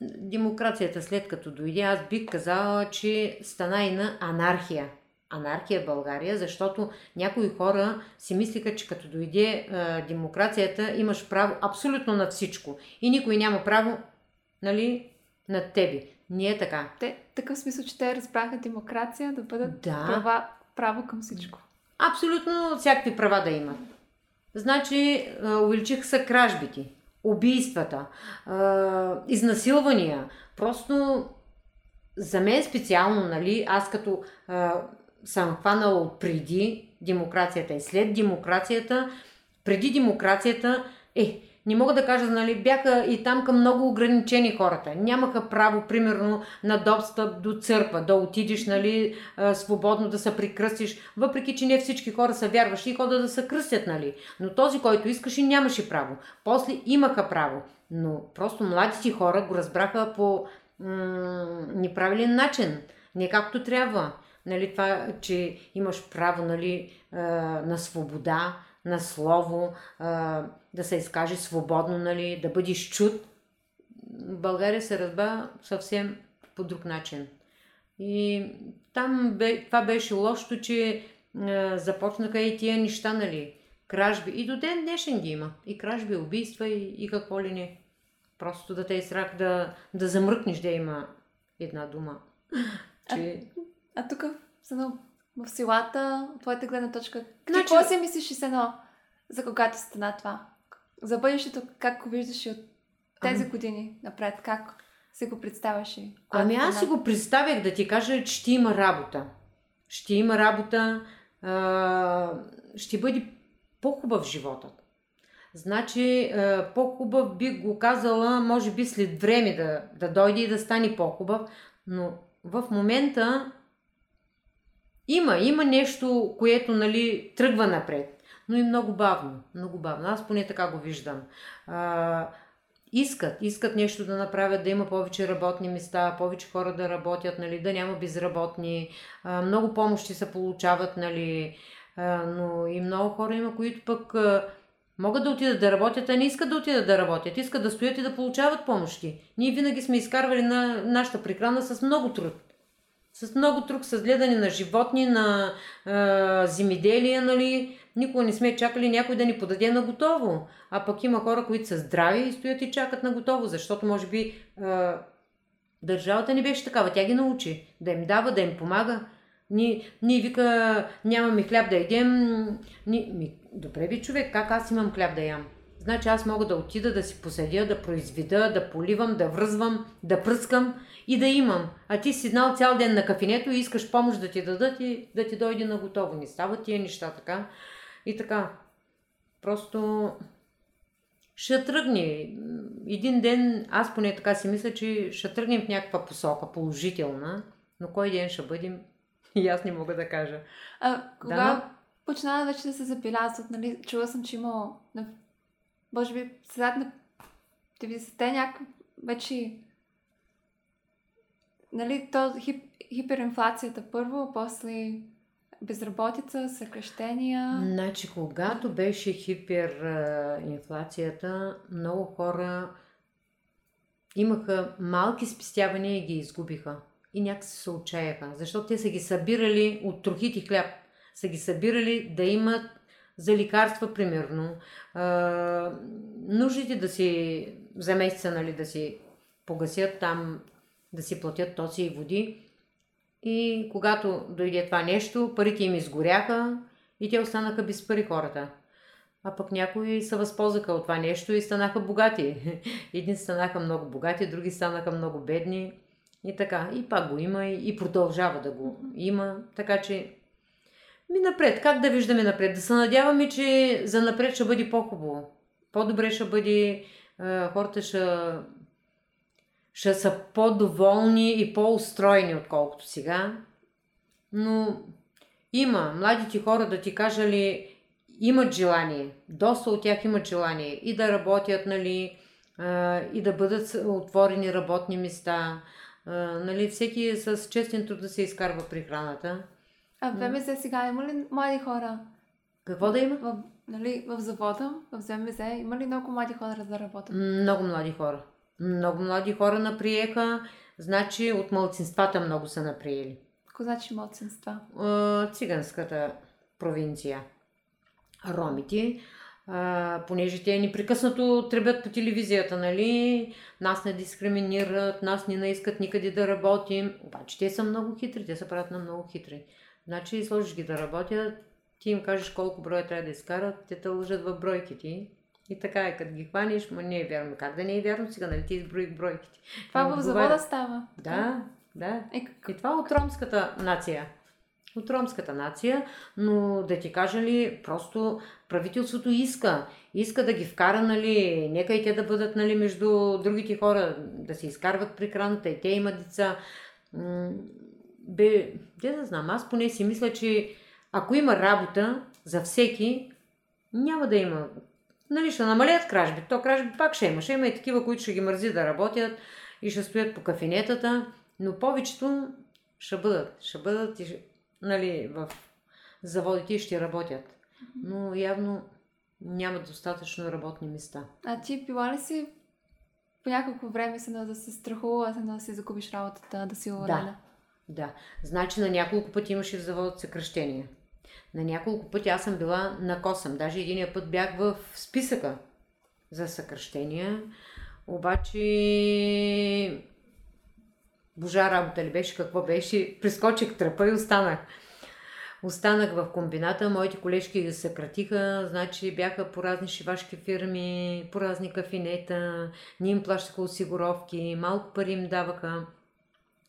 демокрацията след като дойде, аз бих казала, че стана и на анархия. Анархия в България, защото някои хора си мислиха, че като дойде а, демокрацията, имаш право абсолютно на всичко. И никой няма право, нали, над тебе. Не е така. Те, такъв смисъл, че те разбраха демокрация да бъдат Да. права, право към всичко. Абсолютно всякакви права да имат. Значи, а, увеличиха се кражбите, убийствата, изнасилвания. Просто за мен специално, нали, аз като съм хванала преди демокрацията и след демокрацията, преди демокрацията, е, не мога да кажа, нали, бяха и там към много ограничени хората. Нямаха право, примерно, на достъп до църква, да отидеш, нали, свободно да се прикръстиш, въпреки, че не всички хора са вярващи и ходят да се кръстят, нали. Но този, който искаше, нямаше право. После имаха право. Но просто младите хора го разбраха по м- неправилен начин. Не както трябва. Нали, това, че имаш право нали, на свобода, на слово, да се изкаже свободно, нали, да бъдеш чут. в България се разбра съвсем по друг начин. И там бе, това беше лошото, че а, започнаха и тия неща, нали, кражби. И до ден днешен ги има. И кражби, убийства и, и какво ли не. Просто да те е страх да, да замръкнеш да има една дума. Че... А, а тук в, в селата, твоята гледна точка, Значи- какво си мислиш и едно за когато стана това? За бъдещето, как го виждаш от тези Ами- години напред? Как си го представяш? и Ами когато аз си го представях да ти кажа, че ще има работа. Ще има работа, а, ще бъде по-хубав животът. Значи, по-хубав бих го казала, може би след време да, да дойде и да стане по-хубав, но в момента има, има нещо, което нали, тръгва напред, но и много бавно, много бавно. Аз поне така го виждам. А, искат, искат нещо да направят, да има повече работни места, повече хора да работят, нали, да няма безработни, а, много помощи се получават, нали, а, но и много хора има, които пък а, могат да отидат да работят, а не искат да отидат да работят, искат да стоят и да получават помощи. Ние винаги сме изкарвали на нашата прехрана с много труд. С много труд, с гледане на животни, на а, земеделие, нали. Никога не сме чакали някой да ни подаде на готово. А пък има хора, които са здрави и стоят и чакат на готово, защото може би а, държавата не беше такава. Тя ги научи да им дава, да им помага. Ние, ние вика, нямаме хляб да едем. Ни, ми, добре би човек, как аз имам хляб да ям? Значи аз мога да отида да си поседя, да произведа, да поливам, да връзвам, да пръскам и да имам. А ти си седнал цял ден на кафенето и искаш помощ да ти дадат и да ти дойде на готово. Не стават тия неща така. И така. Просто ще тръгне. Един ден, аз поне така си мисля, че ще тръгнем в някаква посока, положителна, но кой ден ще бъдем, (laughs) и аз не мога да кажа. А, кога Да. почна вече да се забелязват, нали? Чула съм, че има, може би, сега на 90-те някакви вече нали, то хип, хиперинфлацията първо, после безработица, съкрещения. Значи, когато беше хиперинфлацията, много хора имаха малки спестявания и ги изгубиха. И някакси се отчаяха, защото те са ги събирали от трохити хляб. Са ги събирали да имат за лекарства, примерно. А, нуждите да си за месеца, нали, да си погасят там, да си платят тоци и води. И когато дойде това нещо, парите им изгоряха и те останаха без пари хората. А пък някои се възползваха от това нещо и станаха богати. (laughs) Едни станаха много богати, други станаха много бедни. И така. И пак го има и продължава да го има. Така че ми напред. Как да виждаме напред? Да се надяваме, че за напред ще бъде по-хубаво. По-добре ще бъде. Хората ще ще са по-доволни и по-устроени, отколкото сега. Но има. Младите хора, да ти кажа ли, имат желание. Доста от тях имат желание и да работят, нали, и да бъдат отворени работни места. Нали, всеки е с честен труд да се изкарва прехраната. А в ВМЗ сега има ли млади хора? Какво да има? В, нали, в завода, в ВМЗ, има ли много млади хора да работят? Много млади хора. Много млади хора наприеха. Значи от малцинствата много са наприели. Какво значи младсинства? а, циганската провинция. Ромите, а, понеже те непрекъснато требят по телевизията, нали, нас не дискриминират, нас не наискат никъде да работим, обаче те са много хитри, те се правят на много хитри. Значи сложиш ги да работят, ти им кажеш колко броя трябва да изкарат, те те лъжат в бройките. И така е, като ги хванеш, ма не е вярно. Как да не е вярно сега, нали ти изброих бройките. Това в завода става. Да, да. Е, как... И това от ромската нация. От ромската нация, но да ти кажа ли, просто правителството иска. Иска да ги вкара, нали, нека и те да бъдат, нали, между другите хора, да се изкарват при краната, и те имат деца. Бе, де да знам, аз поне си мисля, че ако има работа за всеки, няма да има. Нали, ще намалят кражби. То кражби пак ще има. Ще има и такива, които ще ги мързи да работят и ще стоят по кафенетата, но повечето ще бъдат. Ще бъдат и нали, в заводите и ще работят. Но явно няма достатъчно работни места. А ти била ли си по няколко време се да се страхува, се да си загубиш работата, да си уволнена. Да, да. Значи на няколко пъти имаше в завод съкръщения. На няколко пъти аз съм била на косъм. Даже единия път бях в списъка за съкръщения. Обаче божа работа ли беше, какво беше, прескочих тръпа и останах. Останах в комбината, моите колежки ги съкратиха, значи бяха по разни шивашки фирми, по разни кафинета, ние им плащаха осигуровки, малко пари им даваха.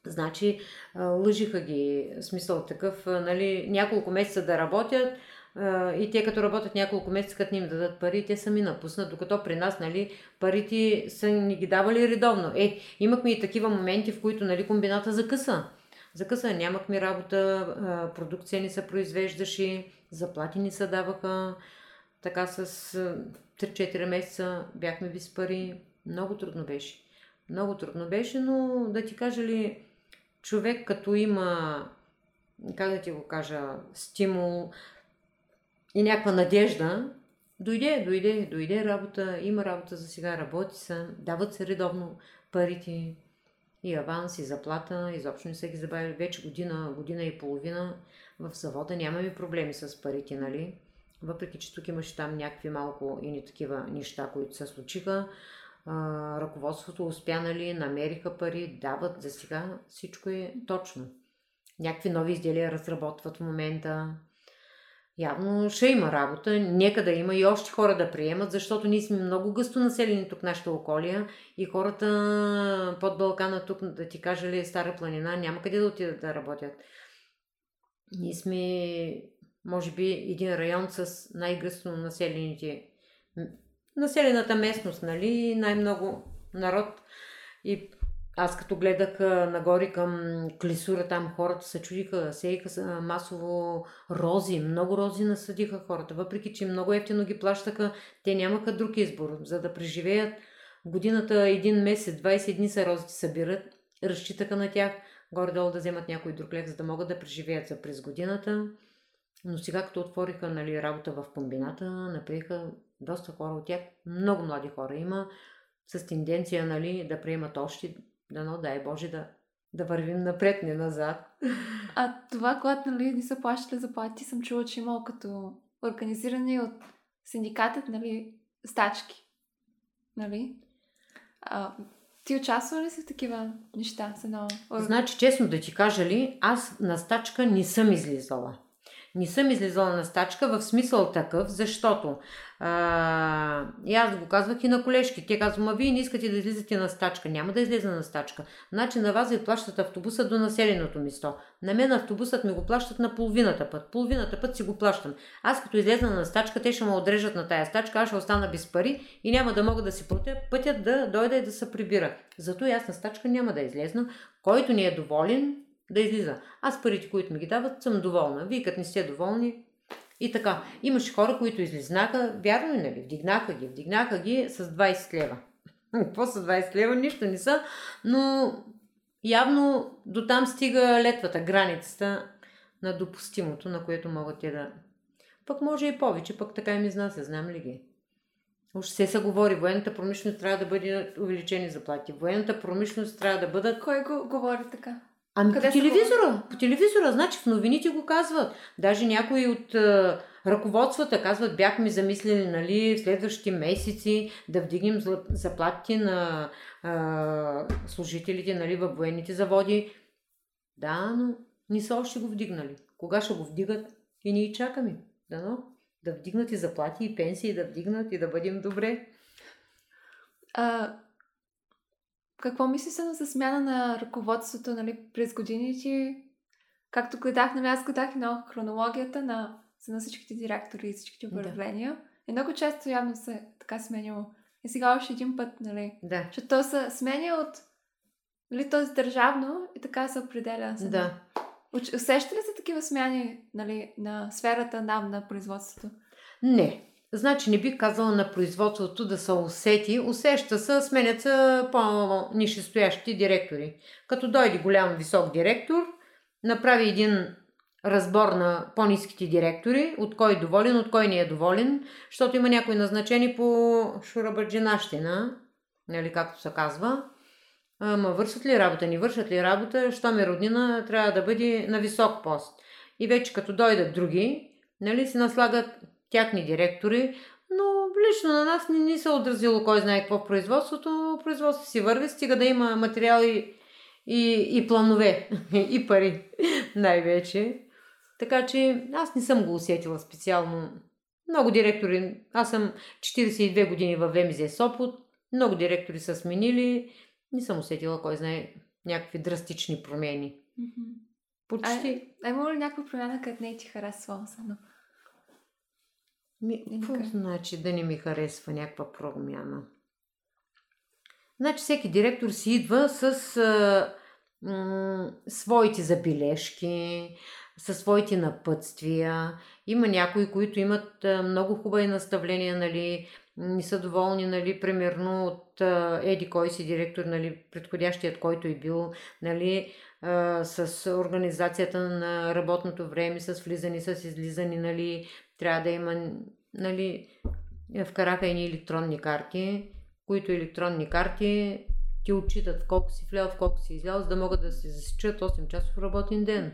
Значи лъжиха ги, смисъл такъв, нали, няколко месеца да работят, и те като работят няколко месеца, като ни им дадат пари, те сами напуснат, докато при нас, нали, парите са ни ги давали редовно. Е, имахме и такива моменти, в които, нали, комбината закъса. Закъса, нямахме работа, продукция ни се произвеждаше, заплати ни се даваха. Така с 3-4 месеца бяхме без пари. Много трудно беше. Много трудно беше, но да ти кажа ли, човек като има, как да ти го кажа, стимул, и някаква надежда, дойде, дойде, дойде работа, има работа за сега, работи се, дават се редовно парите и аванс, и заплата, изобщо не са ги забавили вече година, година и половина в завода, нямаме проблеми с парите, нали? Въпреки, че тук имаше там някакви малко и не такива неща, които се случиха, ръководството успя, нали, намериха пари, дават за сега, всичко е точно. Някакви нови изделия разработват в момента, Явно ще има работа, нека да има и още хора да приемат, защото ние сме много гъсто населени тук нашата околия и хората под Балкана тук, да ти кажа ли, Стара планина, няма къде да отидат да работят. Ние сме, може би, един район с най-гъсто населените населената местност, нали, най-много народ. И аз като гледах нагоре към клисура, там хората се чудиха, сеяха масово рози, много рози насъдиха хората, въпреки че много ефтино ги плащаха, те нямаха друг избор, за да преживеят годината един месец, 20 дни са розите събират, разчитаха на тях, горе-долу да вземат някой друг лек, за да могат да преживеят за през годината. Но сега, като отвориха нали, работа в комбината, наприеха доста хора от тях, много млади хора има, с тенденция нали, да приемат още Дано, дай Боже, да, да вървим напред, не назад. А това, когато нали, не са плащали заплати, съм чула, че имало като организирани от синдикатът, нали, стачки. Нали? А, ти участвал ли си в такива неща? С едно... Значи, честно да ти кажа ли, аз на стачка не съм излизала. Не съм излизала на стачка в смисъл такъв, защото а, и аз го казвах и на колежки. Те казват, ма вие не искате да излизате на стачка. Няма да излеза на стачка. Значи на вас ви плащат автобуса до населеното место. На мен автобусът ми го плащат на половината път. Половината път си го плащам. Аз като излезна на стачка, те ще ме отрежат на тая стачка, аз ще остана без пари и няма да мога да си платя пътят да дойда и да се прибира. Зато и аз на стачка няма да излезна. Който ни е доволен, да излиза. Аз парите, които ми ги дават, съм доволна. Вие като не сте доволни, и така. Имаше хора, които излизнаха, вярно ли, нали? Вдигнаха ги, вдигнаха ги с 20 лева. (laughs) Какво са 20 лева? Нищо не са, но явно до там стига летвата, границата на допустимото, на което могат те да... Пък може и повече, пък така и ми знася, знам ли ги. Още се се говори, военната промишленост трябва да бъде увеличени заплати. Военната промишленост трябва да бъдат... Кой го говори така? Ами Къде по телевизора. Го... По телевизора, значи в новините го казват. Даже някои от а, ръководствата казват, бяхме замислили нали, в следващите месеци да вдигнем заплатите на а, служителите нали, в военните заводи. Да, но не са още го вдигнали. Кога ще го вдигат? И ние чакаме. Дано да вдигнат и заплати, и пенсии, да вдигнат и да бъдем добре. А, какво мислиш за смяна на ръководството нали, през годините? Както гледах, нали, аз гледах и на хронологията на, на всичките директори и всичките управления. Да. И много често явно се така сменяло. И сега още един път, нали? Да. Че то се сменя от нали, т.е. държавно и така се определя. Да. Усеща ли се такива смяни нали, на сферата нам на производството? Не. Значи не бих казала на производството да се усети. Усеща се, сменят се по-нишестоящи директори. Като дойде голям висок директор, направи един разбор на по-низките директори, от кой е доволен, от кой не е доволен, защото има някои назначени по шурабаджинащина, нали, както се казва. Ама вършат ли работа, не вършат ли работа, що ми роднина трябва да бъде на висок пост. И вече като дойдат други, нали, се наслагат тяхни директори, но лично на нас не ни се отразило кой знае какво в производството. Производството си върви, стига да има материали и, и планове, (laughs) и пари (laughs) най-вече. Така че аз не съм го усетила специално. Много директори, аз съм 42 години в ВМЗ Сопот, много директори са сменили, не съм усетила кой знае някакви драстични промени. Почти. А, а има ли някаква промяна, където не ти харесва особено? Ми, какво значи да не ми харесва някаква промяна? Значи всеки директор си идва с а, м- своите забележки, със своите напътствия. Има някои, които имат а, много хубави наставления, нали, не са доволни, нали, примерно от а, еди кой си директор, нали, предходящият, който е бил, нали, а, с организацията на работното време, с влизане, с излизане, нали, трябва да има, нали, вкараха едни електронни карти, които електронни карти ти отчитат в колко си влял, в колко си излял, за да могат да се засечат 8 часов работен ден.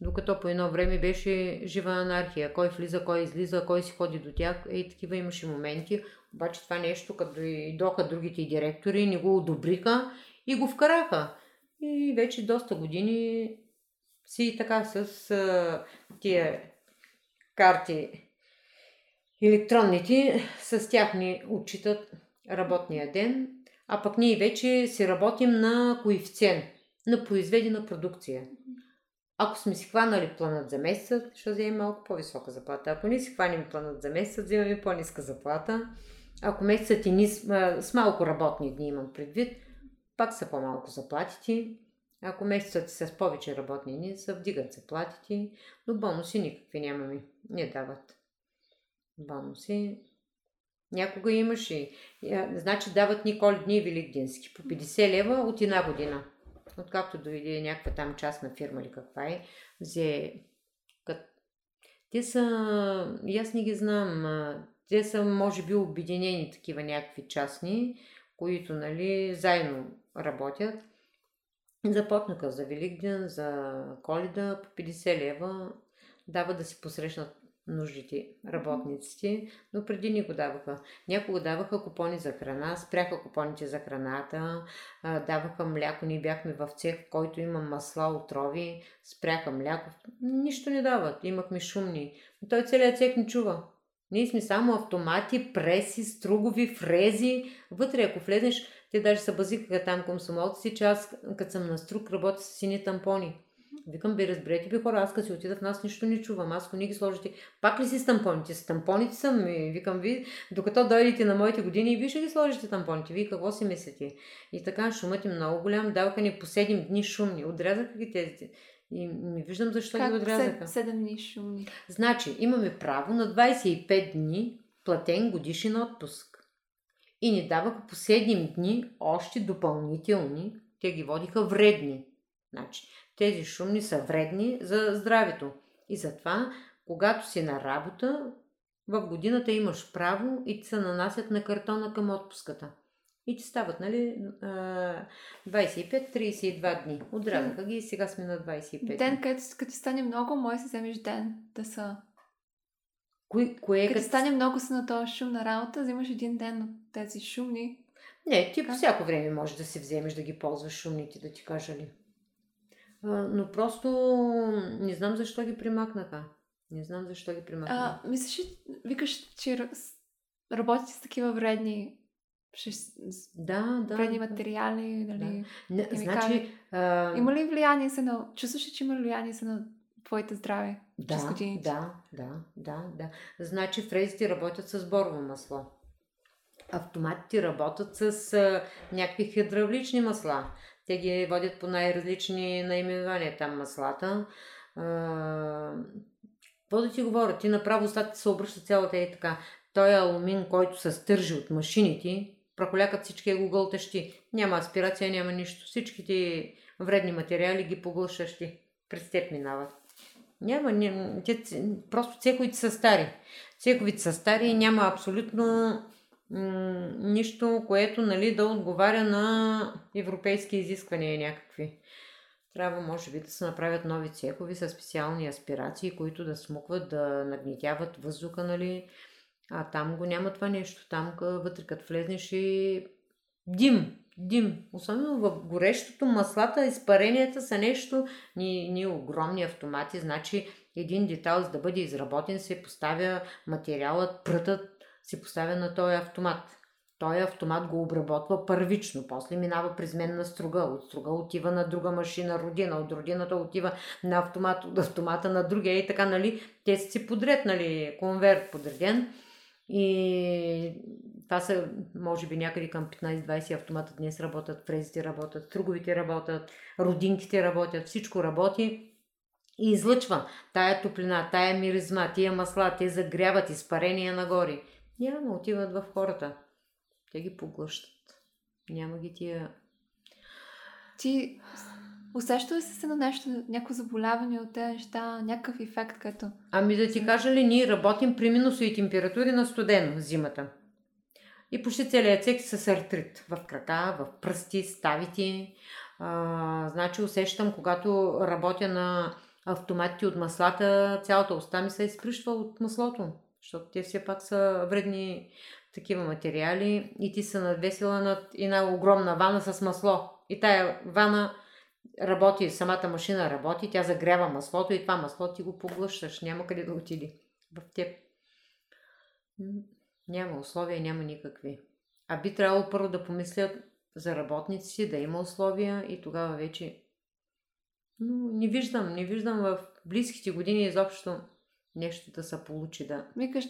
Докато по едно време беше жива анархия. Кой влиза, кой излиза, кой си ходи до тях. И такива имаше моменти. Обаче това нещо, като идоха другите директори, не го одобриха и го вкараха. И вече доста години си така с а, тия карти електронните, с тях ни отчитат работния ден, а пък ние вече си работим на коефициент, на произведена продукция. Ако сме си хванали планът за месец, ще вземем малко по-висока заплата. Ако не си хванем планът за месец, вземаме по-ниска заплата. Ако месецът е низ, с малко работни дни имам предвид, пак са по-малко заплатите. Ако месецът е с повече работни дни, са вдигат заплатите, но бонуси никакви нямаме. Не дават. Бонуси. Някога имаше. Значи дават ни коледни и великденски. По 50 лева от една година откакто дойде някаква там частна фирма или каква е, взе... Кът... Те са... И аз не ги знам. Те са, може би, обединени такива някакви частни, които, нали, заедно работят. Започнаха за Великден, за Коледа по 50 лева. Дава да си посрещнат нуждите работниците, но преди ни го даваха. Някога даваха купони за храна, спряха купоните за храната, даваха мляко, ние бяхме в цех, в който има масла, отрови, спряха мляко. Нищо не дават, имахме шумни. Но той целият цех не чува. Ние сме само автомати, преси, стругови, фрези. Вътре, ако влезнеш, те даже са базикаха там комсомолци, че аз, като съм на струк, работя с сини тампони. Викам, бе, разберете би хора, аз като си отида в нас нищо не чувам. Аз ако не ги сложите, пак ли си с тампоните? С тампоните съм. И викам, ви, докато дойдете на моите години и вие ще ги сложите тампоните. Вие какво си мислите? И така, шумът е много голям. Даваха ни по 7 дни шумни. Отрязаха ги тези. И не виждам защо как ги отрязаха. 7 дни шумни. Значи, имаме право на 25 дни платен годишен отпуск. И ни даваха по 7 дни още допълнителни. Те ги водиха вредни. Значи, тези шумни са вредни за здравето. И затова, когато си на работа, в годината имаш право и ти се нанасят на картона към отпуската. И ти стават, нали, 25-32 дни. Отрязаха ги и сега сме на 25. Ден, където като стане много, може да вземеш ден да са... Кое, кое като, като стане много са на този шум на работа, вземаш един ден от тези шумни. Не, ти по всяко време можеш да си вземеш да ги ползваш шумните, да ти кажа ли но просто не знам защо ги примакнаха. Не знам защо ги примакнаха. А, мислиш, викаш, че работите с такива вредни да, да. Вредни материали, нали? Да. Не, значи, а... Има ли влияние се на... Чувстваш ли, че има влияние се на твоите здраве да, през годините? Да, да, да, да. Значи фрезите работят с борово масло. Автоматите работят с а, някакви хидравлични масла. Те ги водят по най-различни наименования там маслата. Какво да ти говоря? Ти направо устата се обръща цялата и така. Той алумин, който се стържи от машините, проколякат всички го гълтащи. Няма аспирация, няма нищо. Всичките вредни материали ги поглъщащи. През теб минават. Няма, няма те, просто цеховите са стари. Цеховите са стари и няма абсолютно м- нищо, което нали, да отговаря на европейски изисквания някакви. Трябва, може би, да се направят нови цехови с специални аспирации, които да смукват, да нагнетяват въздуха, нали. А там го няма това нещо. Там вътре като влезнеш и дим, дим. Особено в горещото маслата, изпаренията са нещо, ни, ни огромни автомати, значи един детал, за да бъде изработен, се поставя материалът, прътът се поставя на този автомат. Той автомат го обработва първично, после минава през мен на струга, от струга отива на друга машина, родина, от родината отива на автомат, от автомата на другия и така, нали, те си подред, нали, конверт подреден. И това са, може би, някъде към 15-20 автомата днес работят, фрезите работят, струговите работят, родинките работят, всичко работи и излъчва тая топлина, тая миризма, тия масла, те загряват изпарения нагоре. Няма, отиват в хората. Те ги поглъщат. Няма ги тия... Ти усеща ли си се на нещо, някакво заболяване от тези неща, някакъв ефект като... Ами да ти кажа ли, ние работим при минусови температури на студено зимата. И почти целият цех с артрит. В крака, в пръсти, ставите. А, значи усещам, когато работя на автоматите от маслата, цялата уста ми се изприщва от маслото. Защото те все пак са вредни такива материали и ти се надвесила над една огромна вана с масло. И тая вана работи, самата машина работи, тя загрява маслото и това масло ти го поглъщаш. Няма къде да отиде в теб. Няма условия, няма никакви. А би трябвало първо да помислят за работници, да има условия и тогава вече... Но не виждам, не виждам в близките години изобщо нещо да се получи да... Викаш,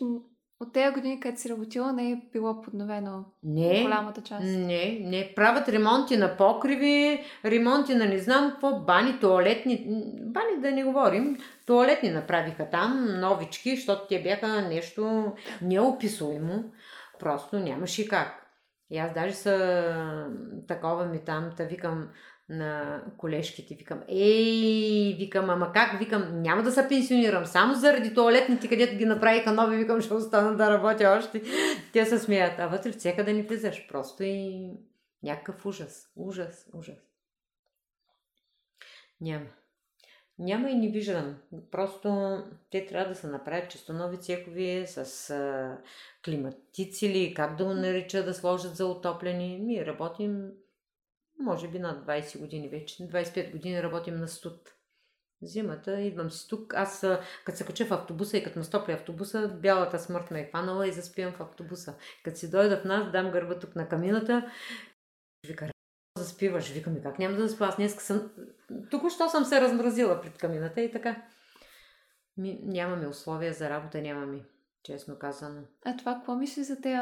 от тези години, където си работила, не е било подновено не, голямата част. Не, не. Правят ремонти на покриви, ремонти на не знам какво, бани, туалетни. Бани да не говорим. Туалетни направиха там, новички, защото те бяха нещо неописуемо. Просто нямаше как. И аз даже са такова ми там, та викам, на колежките. Викам, ей, викам, ама как? Викам, няма да се пенсионирам. Само заради туалетните, където ги направиха нови, викам, ще остана да работя още. Те се смеят. А вътре в цеха да не влизаш. Просто и някакъв ужас. Ужас, ужас. Няма. Няма и не виждам. Просто те трябва да се направят чисто нови цехови с а, климатици или как да го нарича да сложат за отопляне. Ние работим може би над 20 години вече. 25 години работим на студ. Зимата идвам си тук. Аз, като се кача в автобуса и като настопля автобуса, бялата смърт ме е хванала и заспивам в автобуса. Като си дойда в нас, дам гърба тук на камината. Вика, заспиваш. Викам как няма да заспа? Аз днес съм... Тук що съм се размразила пред камината и така. Ми, нямаме условия за работа, нямаме, честно казано. А това, какво мислиш за тези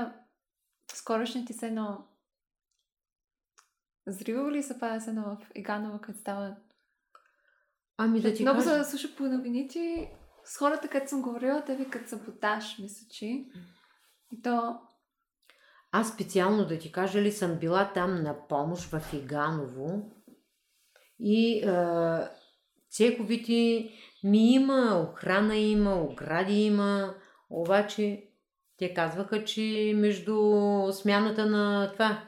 скорошните се едно Зрива ли се пада се в Иганова, като става? Ами да ти Много кажа... се слуша по новините. С хората, където съм говорила, те викат саботаж, мисля, че. И то... Аз специално да ти кажа ли съм била там на помощ в Иганово и е, цековите ми има, охрана има, огради има, обаче те казваха, че между смяната на това,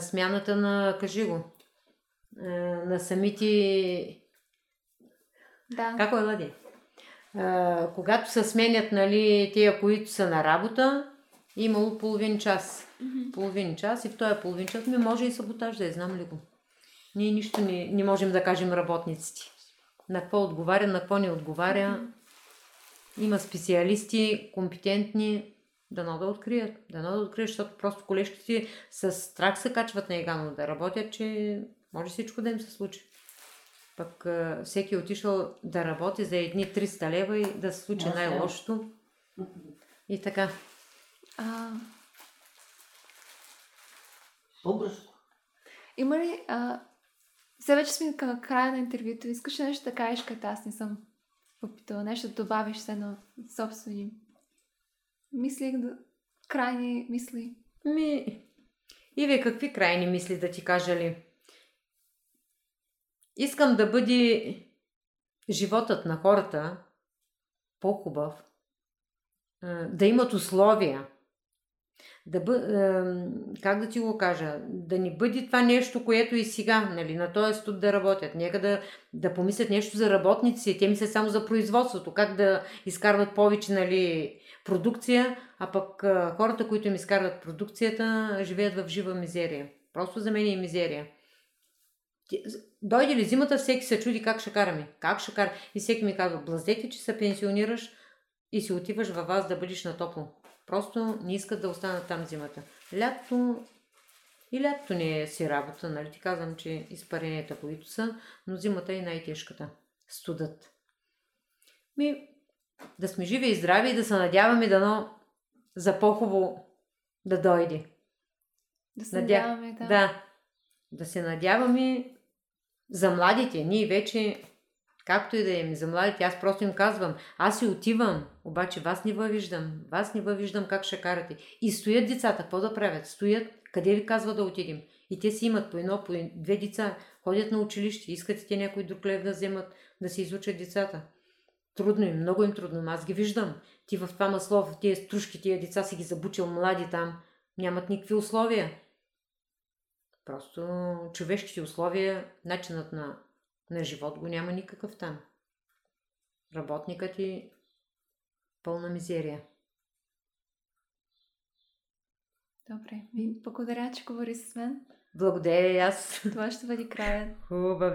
смяната на, кажи го, на самите... Да. Как е, Лади? когато се сменят, нали, тия, които са на работа, имало половин час. Mm-hmm. Половин час и в този половин час ми може и саботаж да е, знам ли го. Ние нищо не, не можем да кажем работниците. На какво отговаря, на какво не отговаря. Mm-hmm. Има специалисти, компетентни, Дано да открият. Дано да открият, защото просто колежките с страх се качват на Егано да работят, че може всичко да им се случи. Пък всеки е отишъл да работи за едни 300 лева и да се случи най-лошото. И така. А... Има ли... А... Все вече сме към края на интервюто. Искаш ли нещо да кажеш, като аз не съм попитала? Нещо да добавиш се на собствени мислих да... Крайни мисли. Ми... Вие какви крайни мисли да ти кажа ли? Искам да бъде животът на хората по-хубав, да имат условия, да бъ, как да ти го кажа, да ни бъде това нещо, което и сега, нали, на този студ да работят. Нека да, да помислят нещо за работници, те мислят само за производството, как да изкарват повече, нали, продукция, а пък хората, които им изкарват продукцията, живеят в жива мизерия. Просто за мен е мизерия. Дойде ли зимата, всеки се чуди как ще караме. Как ще кара? И всеки ми казва, блаздете, че се пенсионираш и си отиваш във вас да бъдеш на топло. Просто не искат да останат там зимата. Лятото и лятото не е си работа, нали ти казвам, че изпаренията, които са, но зимата е най-тежката. Студът. Ми, да сме живи и здрави и да се надяваме дано за по-хубаво да дойде. Да се Надя... надяваме, да. Да. Да се надяваме за младите. Ние вече Както и да е, за младите, аз просто им казвам, аз си отивам, обаче вас не виждам, вас не виждам как ще карате. И стоят децата, какво да правят? Стоят, къде ви казва да отидем? И те си имат по едно, по две деца, ходят на училище, искат те някой друг лев да вземат, да се изучат децата. Трудно им, много им трудно, аз ги виждам. Ти в това масло, в тези стружки, тия деца си ги забучил млади там, нямат никакви условия. Просто човешките условия, начинът на на живот го няма никакъв там. Работникът ти пълна мизерия. Добре. Благодаря, че говори с мен. Благодаря и аз. Това ще бъде краят. Хубаво.